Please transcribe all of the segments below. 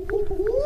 пу-пу-пу.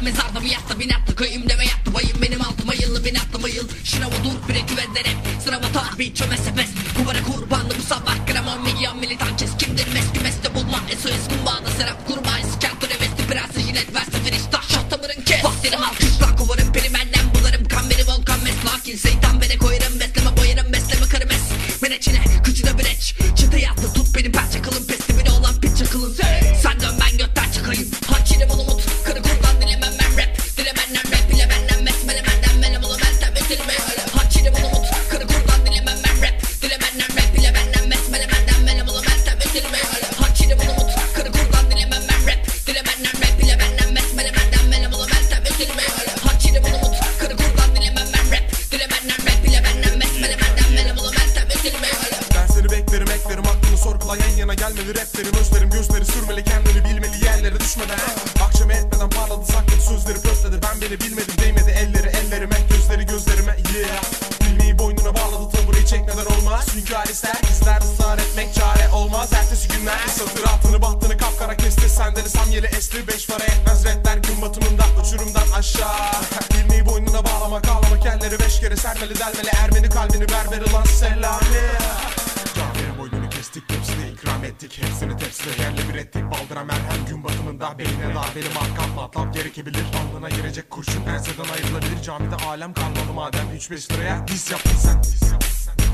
Mesatla mezarda bir yattı bin attı. Kıyım deme yattı. Bayım benim altıma yıllı bin attı. Bayıl. Şınavı dur bir küvezlerim Sınava tabi çömese pes Kuvara kurbanlı bu sabah gram on milyon militan kes Kimdir meski meste bulma. SOS kumbağada serap kurma. Siker turevesti prensi jilet verse firiştah Şahtamırın kes. Vaktinim alkışlar kovarım peri benden bularım. Kan beni volkan mes. Lakin şeytan beni koyarım. Besleme boyarım besleme karım es. Meneçine kıçına bireç Çıta yazdı tut benim pençe kılın. Pestimine olan piç çakılın Sen sorgula yan yana gelmeli raplerim Özlerim gözleri sürmeli kendini bilmeli yerlere düşmeden. Akşam etmeden parladı sakladı sözleri pörtledi. Ben beni bilmedim değmedi elleri ellerime gözleri gözlerime. Yeah. Bilmeyi boynuna bağladı taburayı çekmeden olmaz. Çünkü ister izler ısrar etmek çare olmaz. Ertesi günler satır altını bahtını kapkara kesti. Senden samyeli esti beş para etmez redler gün batımında uçurumdan aşağı. Bilmeyi boynuna bağlamak ağlamak elleri beş kere sermeli delmeli. Ermeni kalbini berber ulan selami ettik Hepsini tepside yerle bir ettik Baldıra merhem gün batımında Beynine darbeli markam atlam gerekebilir. Alnına girecek kurşun enseden ayrılabilir. Camide alem kalmadı madem. 3-5 liraya Dis yaptın sen Dis yaptın sen